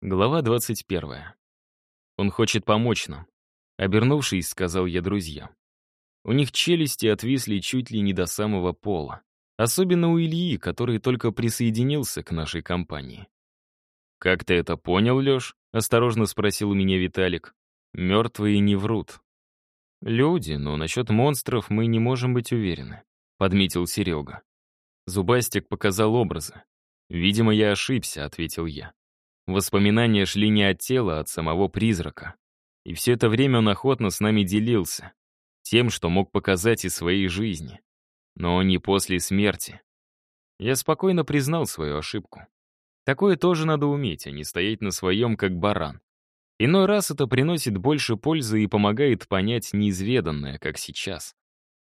Глава 21. Он хочет помочь нам. Обернувшись, сказал я друзьям. У них челюсти отвисли чуть ли не до самого пола. Особенно у Ильи, который только присоединился к нашей компании. «Как ты это понял, Лёш?» — осторожно спросил у меня Виталик. «Мёртвые не врут». «Люди, но насчет монстров мы не можем быть уверены», — подметил Серега. Зубастик показал образы. «Видимо, я ошибся», — ответил я. Воспоминания шли не от тела, а от самого призрака. И все это время он охотно с нами делился. Тем, что мог показать из своей жизни. Но не после смерти. Я спокойно признал свою ошибку. Такое тоже надо уметь, а не стоять на своем, как баран. Иной раз это приносит больше пользы и помогает понять неизведанное, как сейчас.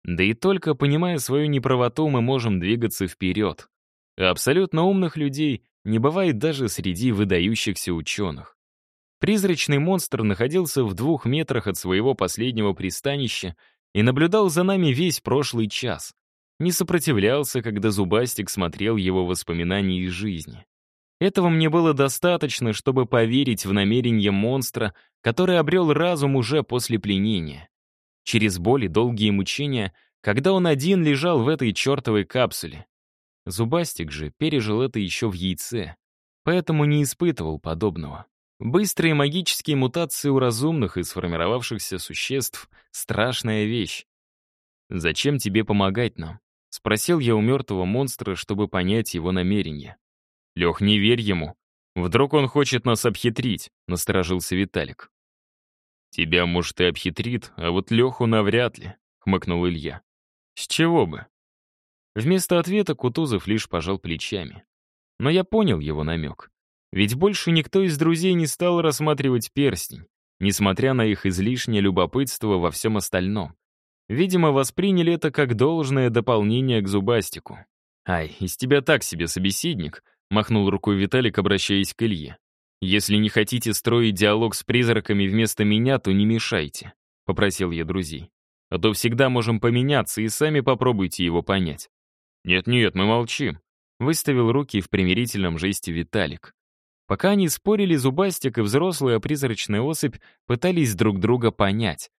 Да и только понимая свою неправоту, мы можем двигаться вперед. А абсолютно умных людей не бывает даже среди выдающихся ученых. Призрачный монстр находился в двух метрах от своего последнего пристанища и наблюдал за нами весь прошлый час. Не сопротивлялся, когда Зубастик смотрел его воспоминания из жизни. Этого мне было достаточно, чтобы поверить в намерение монстра, который обрел разум уже после пленения. Через боль долгие мучения, когда он один лежал в этой чертовой капсуле. Зубастик же пережил это еще в яйце, поэтому не испытывал подобного. Быстрые магические мутации у разумных и сформировавшихся существ — страшная вещь. «Зачем тебе помогать нам?» — спросил я у мертвого монстра, чтобы понять его намерение. «Лех, не верь ему. Вдруг он хочет нас обхитрить», — насторожился Виталик. «Тебя, может, и обхитрит, а вот Леху навряд ли», — хмыкнул Илья. «С чего бы? Вместо ответа Кутузов лишь пожал плечами. Но я понял его намек. Ведь больше никто из друзей не стал рассматривать перстень, несмотря на их излишнее любопытство во всем остальном. Видимо, восприняли это как должное дополнение к зубастику. «Ай, из тебя так себе собеседник», — махнул рукой Виталик, обращаясь к Илье. «Если не хотите строить диалог с призраками вместо меня, то не мешайте», — попросил я друзей. «А то всегда можем поменяться, и сами попробуйте его понять. «Нет-нет, мы молчим», — выставил руки в примирительном жесте Виталик. Пока они спорили, Зубастик и взрослая призрачная особь пытались друг друга понять.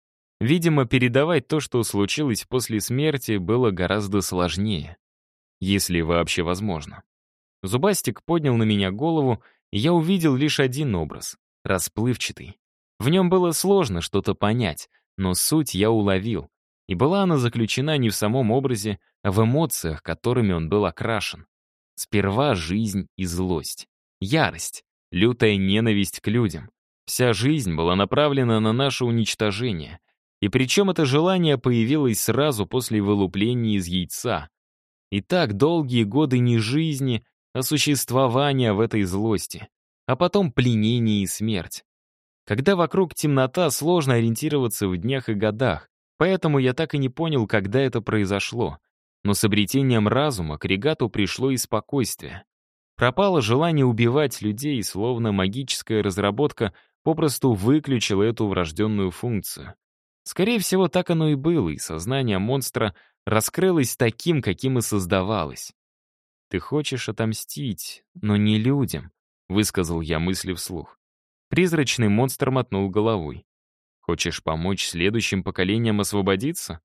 Видимо, передавать то, что случилось после смерти, было гораздо сложнее. Если вообще возможно. Зубастик поднял на меня голову, и я увидел лишь один образ — расплывчатый. В нем было сложно что-то понять, но суть я уловил. И была она заключена не в самом образе, а в эмоциях, которыми он был окрашен. Сперва жизнь и злость. Ярость, лютая ненависть к людям. Вся жизнь была направлена на наше уничтожение. И причем это желание появилось сразу после вылупления из яйца. И так долгие годы не жизни, а существования в этой злости. А потом пленение и смерть. Когда вокруг темнота, сложно ориентироваться в днях и годах. Поэтому я так и не понял, когда это произошло. Но с обретением разума к регату пришло и спокойствие. Пропало желание убивать людей, словно магическая разработка попросту выключила эту врожденную функцию. Скорее всего, так оно и было, и сознание монстра раскрылось таким, каким и создавалось. «Ты хочешь отомстить, но не людям», — высказал я мысли вслух. Призрачный монстр мотнул головой. Хочешь помочь следующим поколениям освободиться?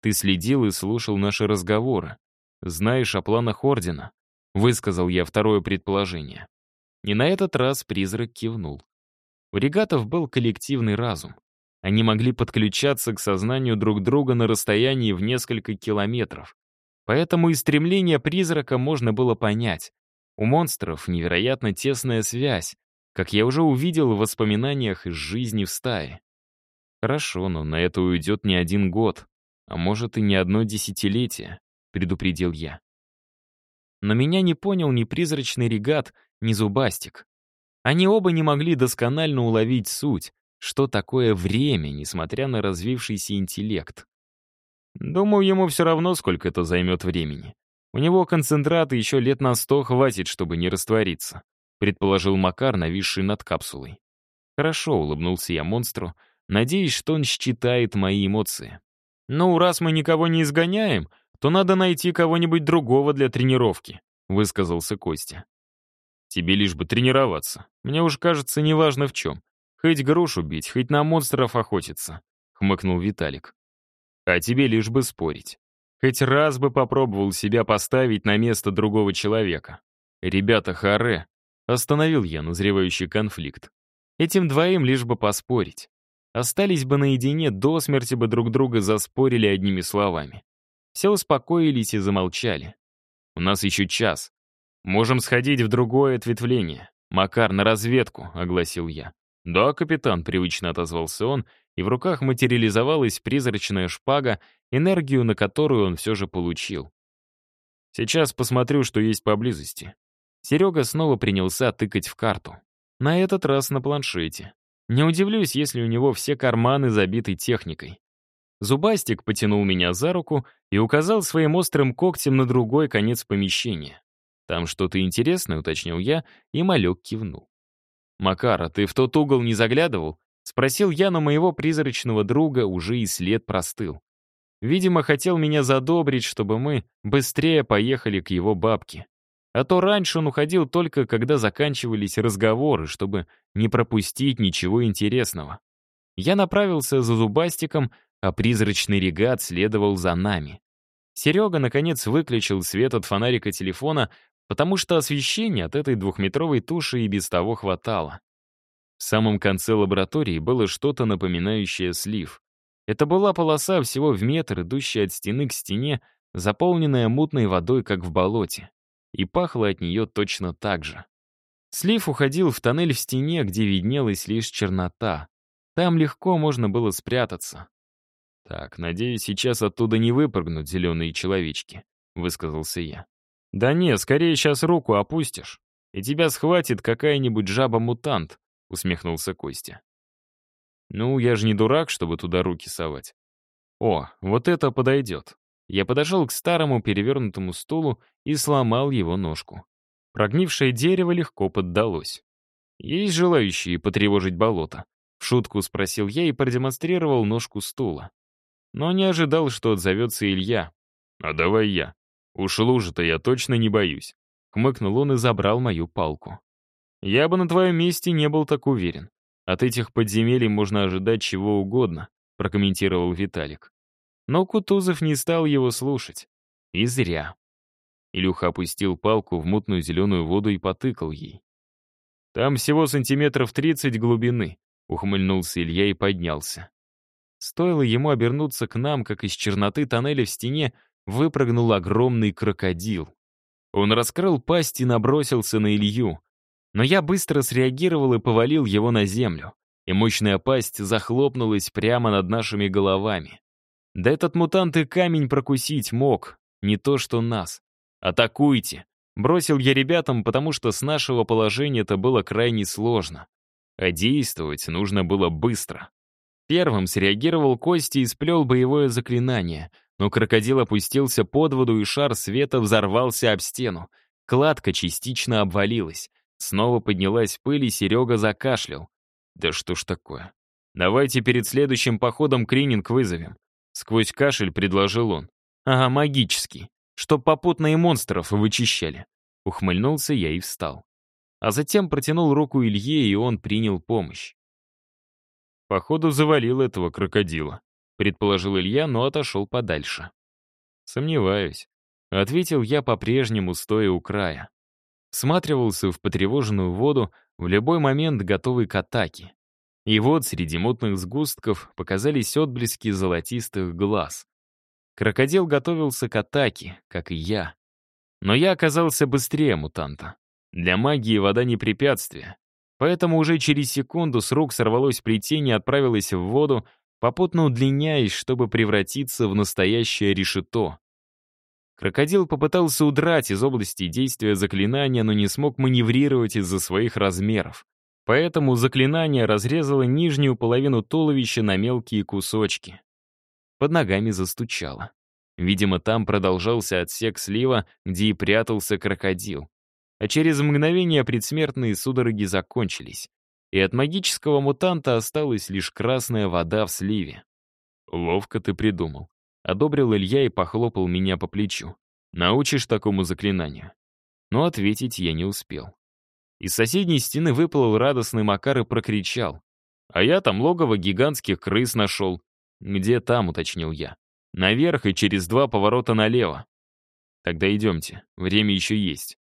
Ты следил и слушал наши разговоры. Знаешь о планах Ордена. Высказал я второе предположение. И на этот раз призрак кивнул. У регатов был коллективный разум. Они могли подключаться к сознанию друг друга на расстоянии в несколько километров. Поэтому и стремление призрака можно было понять. У монстров невероятно тесная связь, как я уже увидел в воспоминаниях из жизни в стае. «Хорошо, но на это уйдет не один год, а может и не одно десятилетие», — предупредил я. Но меня не понял ни призрачный регат, ни зубастик. Они оба не могли досконально уловить суть, что такое время, несмотря на развившийся интеллект. Думаю, ему все равно, сколько это займет времени. У него концентрата еще лет на сто хватит, чтобы не раствориться, предположил Макар, нависший над капсулой. Хорошо, улыбнулся я монстру, — Надеюсь, что он считает мои эмоции. «Ну, раз мы никого не изгоняем, то надо найти кого-нибудь другого для тренировки», высказался Костя. Тебе лишь бы тренироваться. Мне уж кажется, неважно в чем. Хоть грушу бить, хоть на монстров охотиться», — хмыкнул Виталик. «А тебе лишь бы спорить. Хоть раз бы попробовал себя поставить на место другого человека. Ребята, харе!» Остановил я назревающий конфликт. Этим двоим лишь бы поспорить. Остались бы наедине, до смерти бы друг друга заспорили одними словами. Все успокоились и замолчали. У нас еще час. Можем сходить в другое ответвление. Макар, на разведку, огласил я. Да, капитан, привычно отозвался он, и в руках материализовалась призрачная шпага, энергию на которую он все же получил. Сейчас посмотрю, что есть поблизости. Серега снова принялся тыкать в карту. На этот раз на планшете. Не удивлюсь, если у него все карманы забиты техникой. Зубастик потянул меня за руку и указал своим острым когтем на другой конец помещения. «Там что-то интересное», — уточнил я, и малек кивнул. «Макар, а ты в тот угол не заглядывал?» — спросил я, но моего призрачного друга уже и след простыл. Видимо, хотел меня задобрить, чтобы мы быстрее поехали к его бабке. А то раньше он уходил только, когда заканчивались разговоры, чтобы не пропустить ничего интересного. Я направился за зубастиком, а призрачный регат следовал за нами. Серега, наконец, выключил свет от фонарика телефона, потому что освещения от этой двухметровой туши и без того хватало. В самом конце лаборатории было что-то напоминающее слив. Это была полоса всего в метр, идущая от стены к стене, заполненная мутной водой, как в болоте. И пахло от нее точно так же. Слив уходил в тоннель в стене, где виднелась лишь чернота. Там легко можно было спрятаться. «Так, надеюсь, сейчас оттуда не выпрыгнут зеленые человечки», — высказался я. «Да не, скорее сейчас руку опустишь, и тебя схватит какая-нибудь жаба-мутант», — усмехнулся Костя. «Ну, я же не дурак, чтобы туда руки совать». «О, вот это подойдет». Я подошел к старому перевернутому стулу и сломал его ножку. Прогнившее дерево легко поддалось. «Есть желающие потревожить болото?» В шутку спросил я и продемонстрировал ножку стула но не ожидал, что отзовется Илья. «А давай я. Уж лужи-то я точно не боюсь». Хмыкнул он и забрал мою палку. «Я бы на твоем месте не был так уверен. От этих подземелий можно ожидать чего угодно», прокомментировал Виталик. Но Кутузов не стал его слушать. И зря. Илюха опустил палку в мутную зеленую воду и потыкал ей. «Там всего сантиметров тридцать глубины», — ухмыльнулся Илья и поднялся. Стоило ему обернуться к нам, как из черноты тоннеля в стене выпрыгнул огромный крокодил. Он раскрыл пасть и набросился на Илью. Но я быстро среагировал и повалил его на землю. И мощная пасть захлопнулась прямо над нашими головами. Да этот мутант и камень прокусить мог, не то что нас. «Атакуйте!» Бросил я ребятам, потому что с нашего положения это было крайне сложно. А действовать нужно было быстро. Первым среагировал Кости и сплел боевое заклинание, но крокодил опустился под воду, и шар света взорвался об стену. Кладка частично обвалилась. Снова поднялась пыль, и Серега закашлял. «Да что ж такое? Давайте перед следующим походом крининг вызовем». Сквозь кашель предложил он. «Ага, магический. Чтоб попутно и монстров вычищали». Ухмыльнулся я и встал. А затем протянул руку Илье, и он принял помощь. Походу, завалил этого крокодила, предположил Илья, но отошел подальше. Сомневаюсь. Ответил я по-прежнему, стоя у края. Всматривался в потревоженную воду, в любой момент готовый к атаке. И вот среди мутных сгустков показались отблески золотистых глаз. Крокодил готовился к атаке, как и я. Но я оказался быстрее мутанта. Для магии вода не препятствие. Поэтому уже через секунду с рук сорвалось плетение и отправилось в воду, попутно удлиняясь, чтобы превратиться в настоящее решето. Крокодил попытался удрать из области действия заклинания, но не смог маневрировать из-за своих размеров. Поэтому заклинание разрезало нижнюю половину туловища на мелкие кусочки. Под ногами застучало. Видимо, там продолжался отсек слива, где и прятался крокодил а через мгновение предсмертные судороги закончились, и от магического мутанта осталась лишь красная вода в сливе. «Ловко ты придумал», — одобрил Илья и похлопал меня по плечу. «Научишь такому заклинанию?» Но ответить я не успел. Из соседней стены выплыл радостный Макар и прокричал. «А я там логово гигантских крыс нашел». «Где там?» — уточнил я. «Наверх и через два поворота налево». «Тогда идемте, время еще есть».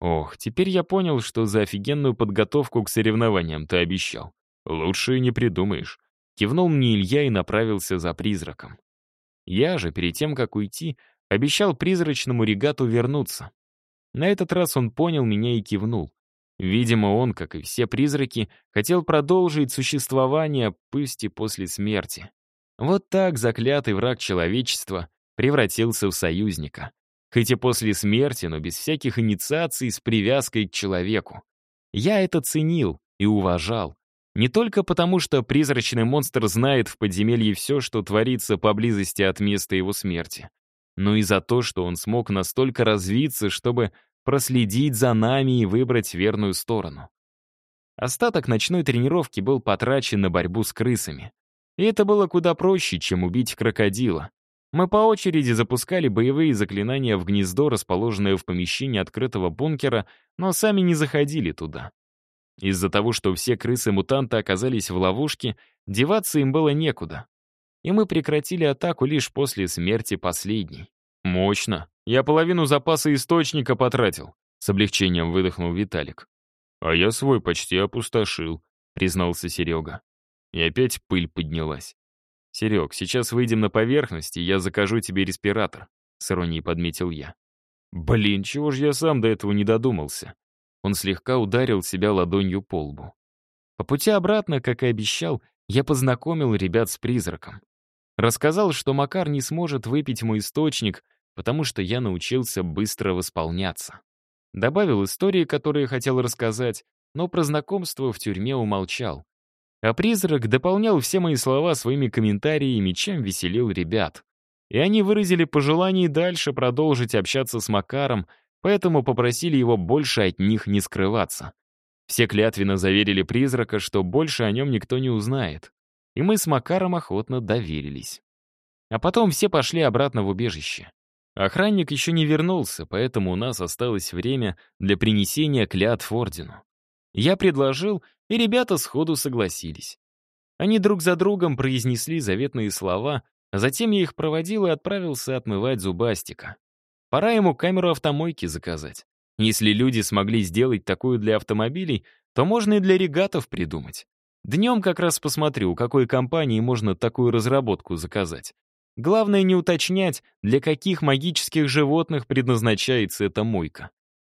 Ох, теперь я понял, что за офигенную подготовку к соревнованиям ты обещал. Лучше не придумаешь. Кивнул мне Илья и направился за призраком. Я же, перед тем, как уйти, обещал призрачному регату вернуться. На этот раз он понял меня и кивнул. Видимо, он, как и все призраки, хотел продолжить существование, пусть и после смерти. Вот так заклятый враг человечества превратился в союзника. Хоть и после смерти, но без всяких инициаций с привязкой к человеку. Я это ценил и уважал. Не только потому, что призрачный монстр знает в подземелье все, что творится поблизости от места его смерти, но и за то, что он смог настолько развиться, чтобы проследить за нами и выбрать верную сторону. Остаток ночной тренировки был потрачен на борьбу с крысами. И это было куда проще, чем убить крокодила. Мы по очереди запускали боевые заклинания в гнездо, расположенное в помещении открытого бункера, но сами не заходили туда. Из-за того, что все крысы-мутанты оказались в ловушке, деваться им было некуда. И мы прекратили атаку лишь после смерти последней. «Мощно. Я половину запаса источника потратил», — с облегчением выдохнул Виталик. «А я свой почти опустошил», — признался Серега. И опять пыль поднялась. «Серег, сейчас выйдем на поверхность, и я закажу тебе респиратор», — с иронией подметил я. «Блин, чего же я сам до этого не додумался?» Он слегка ударил себя ладонью по лбу. По пути обратно, как и обещал, я познакомил ребят с призраком. Рассказал, что Макар не сможет выпить мой источник, потому что я научился быстро восполняться. Добавил истории, которые хотел рассказать, но про знакомство в тюрьме умолчал. А призрак дополнял все мои слова своими комментариями, чем веселил ребят. И они выразили пожелание дальше продолжить общаться с Макаром, поэтому попросили его больше от них не скрываться. Все клятвенно заверили призрака, что больше о нем никто не узнает. И мы с Макаром охотно доверились. А потом все пошли обратно в убежище. Охранник еще не вернулся, поэтому у нас осталось время для принесения клятв ордену. Я предложил, и ребята сходу согласились. Они друг за другом произнесли заветные слова, а затем я их проводил и отправился отмывать зубастика. Пора ему камеру автомойки заказать. Если люди смогли сделать такую для автомобилей, то можно и для регатов придумать. Днем как раз посмотрю, у какой компании можно такую разработку заказать. Главное не уточнять, для каких магических животных предназначается эта мойка.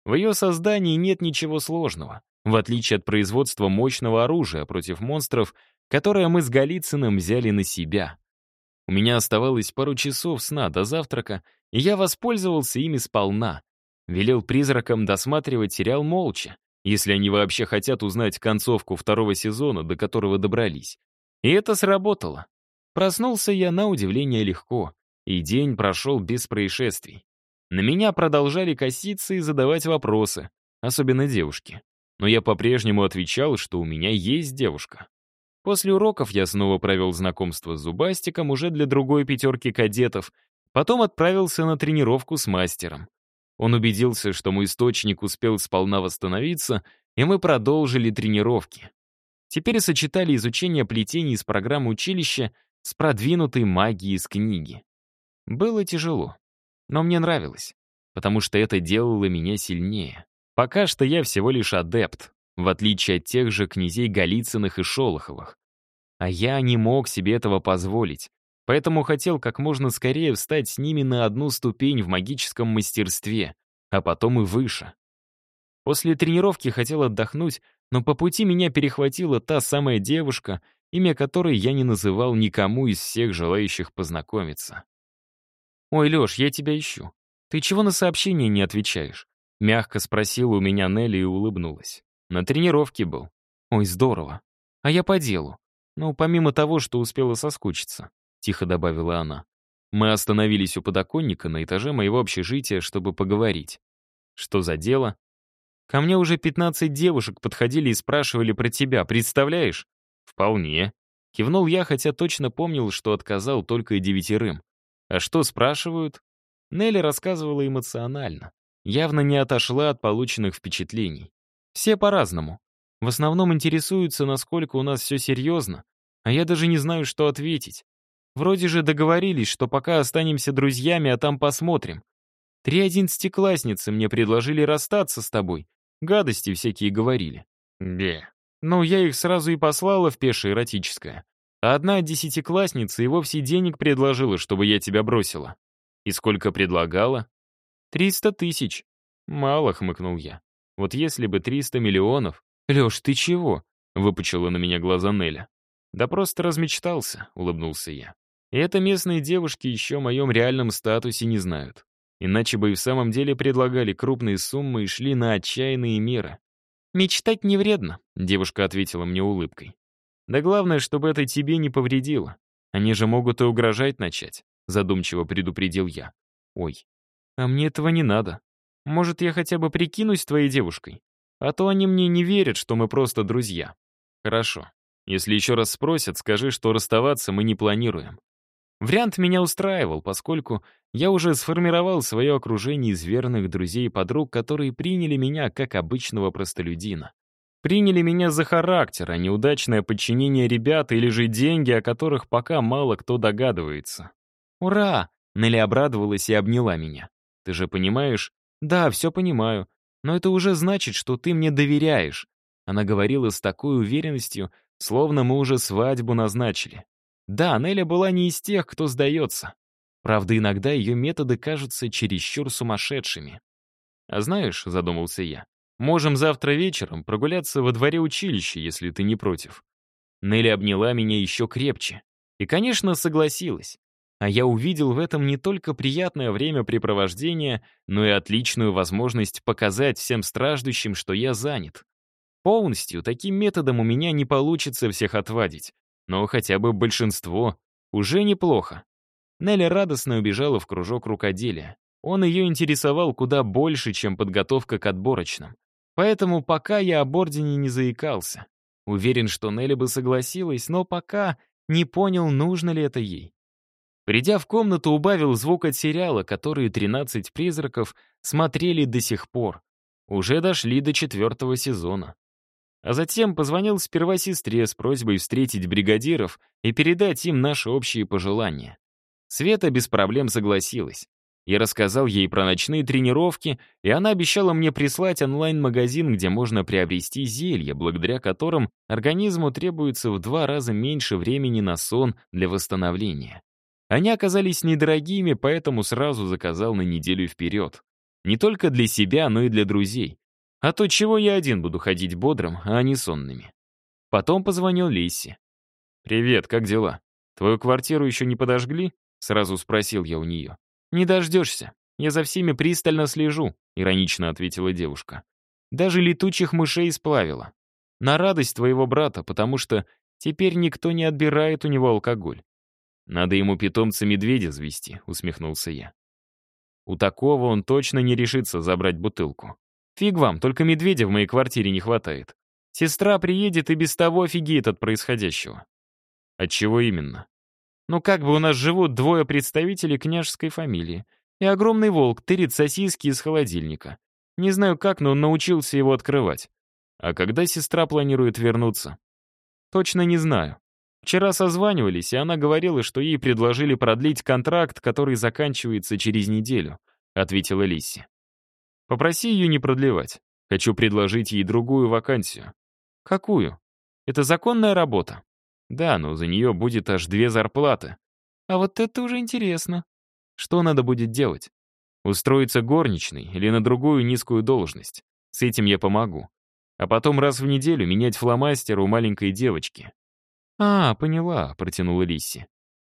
В ее создании нет ничего сложного в отличие от производства мощного оружия против монстров, которое мы с Голицыным взяли на себя. У меня оставалось пару часов сна до завтрака, и я воспользовался ими сполна. Велел призракам досматривать сериал молча, если они вообще хотят узнать концовку второго сезона, до которого добрались. И это сработало. Проснулся я на удивление легко, и день прошел без происшествий. На меня продолжали коситься и задавать вопросы, особенно девушки но я по-прежнему отвечал, что у меня есть девушка. После уроков я снова провел знакомство с Зубастиком уже для другой пятерки кадетов, потом отправился на тренировку с мастером. Он убедился, что мой источник успел сполна восстановиться, и мы продолжили тренировки. Теперь сочетали изучение плетений из программы училища с продвинутой магией из книги. Было тяжело, но мне нравилось, потому что это делало меня сильнее. Пока что я всего лишь адепт, в отличие от тех же князей Голицыных и Шолоховых. А я не мог себе этого позволить, поэтому хотел как можно скорее встать с ними на одну ступень в магическом мастерстве, а потом и выше. После тренировки хотел отдохнуть, но по пути меня перехватила та самая девушка, имя которой я не называл никому из всех желающих познакомиться. «Ой, Лёш, я тебя ищу. Ты чего на сообщение не отвечаешь? Мягко спросила у меня Нелли и улыбнулась. На тренировке был. Ой, здорово. А я по делу. Ну, помимо того, что успела соскучиться, тихо добавила она. Мы остановились у подоконника на этаже моего общежития, чтобы поговорить. Что за дело? Ко мне уже 15 девушек подходили и спрашивали про тебя, представляешь? Вполне. Кивнул я, хотя точно помнил, что отказал только девятерым. А что спрашивают? Нелли рассказывала эмоционально явно не отошла от полученных впечатлений. Все по-разному. В основном интересуются, насколько у нас все серьезно, а я даже не знаю, что ответить. Вроде же договорились, что пока останемся друзьями, а там посмотрим. Три одиннадцатиклассницы мне предложили расстаться с тобой. Гадости всякие говорили. Бе. Ну, я их сразу и послала в пешее эротическое. А одна десятиклассница и вовсе денег предложила, чтобы я тебя бросила. И сколько предлагала? Триста тысяч. Мало, хмыкнул я. Вот если бы триста миллионов... Леш, ты чего? Выпучила на меня глаза Неля. Да просто размечтался, улыбнулся я. И это местные девушки еще о моем реальном статусе не знают. Иначе бы и в самом деле предлагали крупные суммы и шли на отчаянные меры. «Мечтать не вредно», — девушка ответила мне улыбкой. «Да главное, чтобы это тебе не повредило. Они же могут и угрожать начать», — задумчиво предупредил я. «Ой, а мне этого не надо. Может, я хотя бы прикинусь твоей девушкой? А то они мне не верят, что мы просто друзья». «Хорошо. Если еще раз спросят, скажи, что расставаться мы не планируем. Вариант меня устраивал, поскольку я уже сформировал свое окружение из верных друзей и подруг, которые приняли меня как обычного простолюдина. Приняли меня за характер, а неудачное подчинение ребят или же деньги, о которых пока мало кто догадывается. «Ура!» — Нелли обрадовалась и обняла меня. «Ты же понимаешь?» «Да, все понимаю. Но это уже значит, что ты мне доверяешь». Она говорила с такой уверенностью, словно мы уже свадьбу назначили. Да, Неля была не из тех, кто сдается. Правда, иногда ее методы кажутся чересчур сумасшедшими. «А знаешь», — задумался я, «можем завтра вечером прогуляться во дворе училища, если ты не против». Нелли обняла меня еще крепче. И, конечно, согласилась. А я увидел в этом не только приятное времяпрепровождение, но и отличную возможность показать всем страждущим, что я занят. Полностью таким методом у меня не получится всех отвадить, но хотя бы большинство уже неплохо. Нелли радостно убежала в кружок рукоделия. Он ее интересовал куда больше, чем подготовка к отборочным. Поэтому пока я об ордене не заикался. Уверен, что Нелли бы согласилась, но пока не понял, нужно ли это ей. Придя в комнату, убавил звук от сериала, который «13 призраков» смотрели до сих пор. Уже дошли до четвертого сезона. А затем позвонил сперва сестре с просьбой встретить бригадиров и передать им наши общие пожелания. Света без проблем согласилась. Я рассказал ей про ночные тренировки, и она обещала мне прислать онлайн-магазин, где можно приобрести зелья, благодаря которым организму требуется в два раза меньше времени на сон для восстановления. Они оказались недорогими, поэтому сразу заказал на неделю вперед. Не только для себя, но и для друзей. А то чего я один буду ходить бодрым, а не сонными. Потом позвонил Лисе. «Привет, как дела? Твою квартиру еще не подожгли?» Сразу спросил я у нее. «Не дождешься. Я за всеми пристально слежу», — иронично ответила девушка. «Даже летучих мышей сплавила. На радость твоего брата, потому что теперь никто не отбирает у него алкоголь. Надо ему питомца-медведя завести», — усмехнулся я. У такого он точно не решится забрать бутылку. Фиг вам, только медведя в моей квартире не хватает. Сестра приедет и без того офигеет от происходящего. От чего именно? Ну как бы у нас живут двое представителей княжеской фамилии. И огромный волк тырит сосиски из холодильника. Не знаю как, но он научился его открывать. А когда сестра планирует вернуться? Точно не знаю. Вчера созванивались, и она говорила, что ей предложили продлить контракт, который заканчивается через неделю, ответила Лисси. Попроси ее не продлевать. Хочу предложить ей другую вакансию. Какую? Это законная работа? Да, но за нее будет аж две зарплаты. А вот это уже интересно. Что надо будет делать? Устроиться горничной или на другую низкую должность. С этим я помогу. А потом раз в неделю менять фломастер у маленькой девочки. «А, поняла», — протянула Лисси.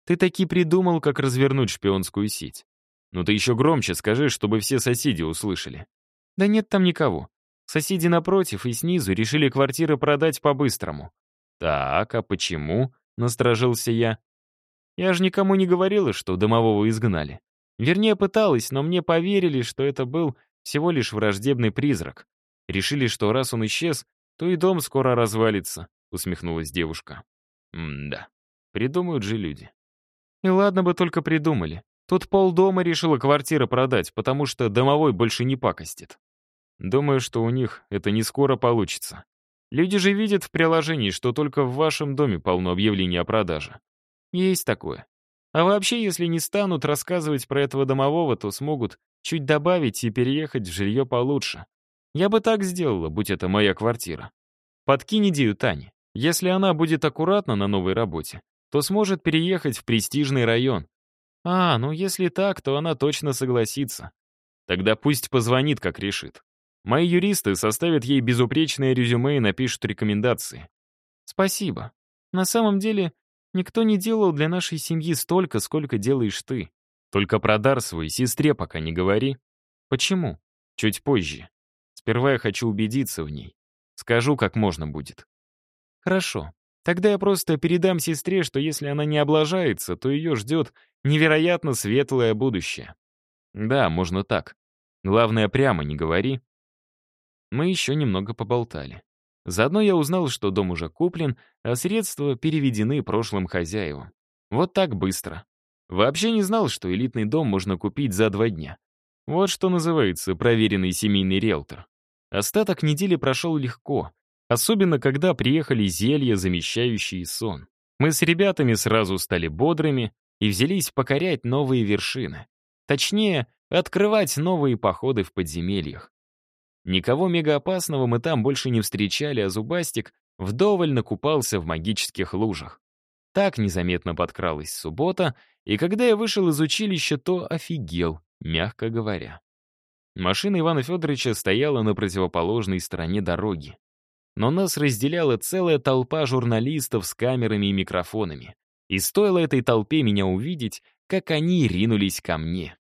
«Ты таки придумал, как развернуть шпионскую сеть. «Ну ты еще громче скажи, чтобы все соседи услышали». «Да нет там никого. Соседи напротив и снизу решили квартиры продать по-быстрому». «Так, а почему?» — насторожился я. «Я же никому не говорила, что домового изгнали. Вернее, пыталась, но мне поверили, что это был всего лишь враждебный призрак. Решили, что раз он исчез, то и дом скоро развалится», — усмехнулась девушка. «М-да, придумают же люди». «И ладно бы только придумали. Тут полдома решила квартиры продать, потому что домовой больше не пакостит. Думаю, что у них это не скоро получится. Люди же видят в приложении, что только в вашем доме полно объявлений о продаже. Есть такое. А вообще, если не станут рассказывать про этого домового, то смогут чуть добавить и переехать в жилье получше. Я бы так сделала, будь это моя квартира. Подкинь идею Тане. Если она будет аккуратна на новой работе, то сможет переехать в престижный район. А, ну если так, то она точно согласится. Тогда пусть позвонит, как решит. Мои юристы составят ей безупречное резюме и напишут рекомендации. Спасибо. На самом деле, никто не делал для нашей семьи столько, сколько делаешь ты. Только про дар свой сестре пока не говори. Почему? Чуть позже. Сперва я хочу убедиться в ней. Скажу, как можно будет. Хорошо. Тогда я просто передам сестре, что если она не облажается, то ее ждет невероятно светлое будущее. Да, можно так. Главное, прямо не говори. Мы еще немного поболтали. Заодно я узнал, что дом уже куплен, а средства переведены прошлым хозяевам. Вот так быстро. Вообще не знал, что элитный дом можно купить за два дня. Вот что называется проверенный семейный риэлтор. Остаток недели прошел легко, особенно когда приехали зелья, замещающие сон. Мы с ребятами сразу стали бодрыми и взялись покорять новые вершины. Точнее, открывать новые походы в подземельях. Никого мегаопасного мы там больше не встречали, а Зубастик вдоволь накупался в магических лужах. Так незаметно подкралась суббота, и когда я вышел из училища, то офигел, мягко говоря. Машина Ивана Федоровича стояла на противоположной стороне дороги. Но нас разделяла целая толпа журналистов с камерами и микрофонами. И стоило этой толпе меня увидеть, как они ринулись ко мне.